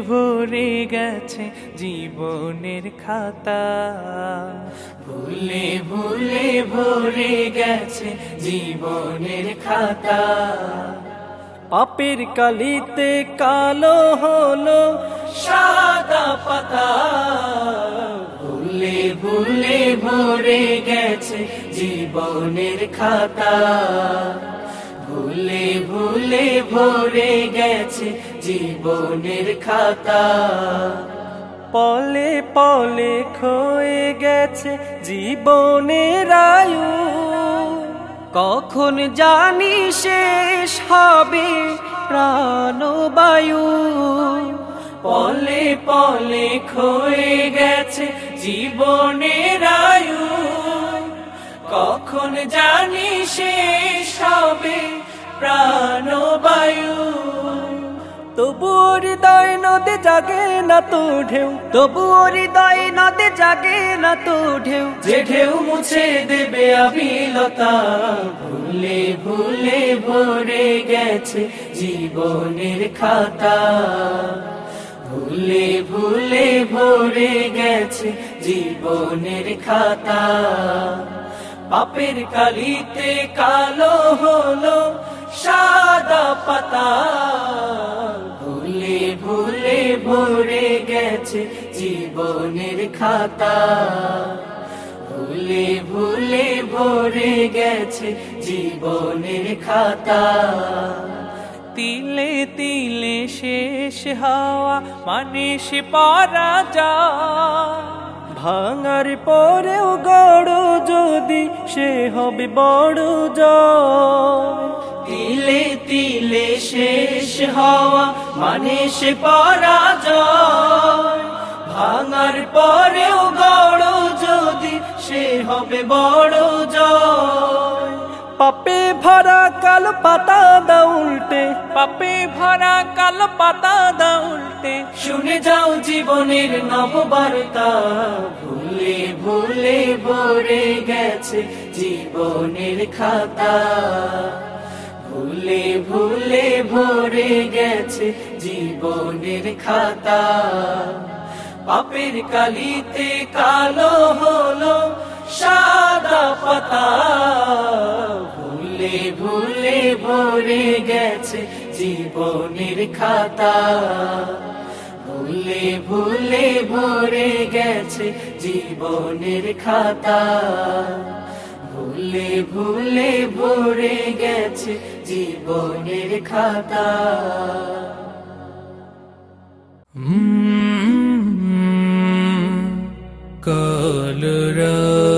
ভরে গেছে জীবনের খাতা। ভুলে ভুলে ভরে গেছে জীবনের খাতা। পাপের কালিতে কালো হলো সাদা পাতা। ভুলে ভুলে ভরে গেছে জীবনের খাতা। ভুলে ভুলে ভরে গেছে জীবনের খাতা। পলে পলে ক্ষয়ে গেছে জীবনের আয়ু। কখন জানি শেষ হবে প্রাণবায়ু। পলে পলে ক্ষয়ে গেছে জীবনের আয়ু। কখন জানি শেষ হবে প্রাণবায়ু। তবু হৃদয় নদে জাগে না তো ঢেউ। তবু হৃদয় নদে জাগে না তো ঢেউ। যে ঢেউ মুছে দেবে আবিলতা, ভুলে ভুলে ভরে গেছে জীবনের খাতা। ভুলে ভুলে ভরে গেছে জীবনের খাতা। পাপের কালিতে কালো হলো সাদা পাতা। ভুলে ভুলে, ভরে গেছে জীবনের খাতা। ভুলে ভুলে, ভরে গেছে জীবনের খাতা। তিলে তিলে শেষ হওয়া মানে সে পারা যা ভাঙার পরেও গড় যদি সে হবে বড় জয়। তিলে তিলে শেষ হওয়া মানে সে পরাজয়। ভাঙার পরেও গড় যদি সে হবে বড় জয়। পাপে ভরা কাল পাতা দা উল্টে, পাপে ভরা কাল পাতা দা উল্টে। শুনে যাও জীবনের নববার্তা, ভুলে ভুলে ভরে গেছে জীবনের খাতা। ভুলে ভুলে ভরে গেছে জীবনের খাতা। পাপের কালিতে কালো হলো সাদা পাতা। ভুলে ভুলে ভরে গেছে জীবনের খাতা। ভুলে ভুলে ভরে গেছে জীবনের খাতা। ভুলে ভুলে ভরে গেছে জীবনের খাতা। কলরা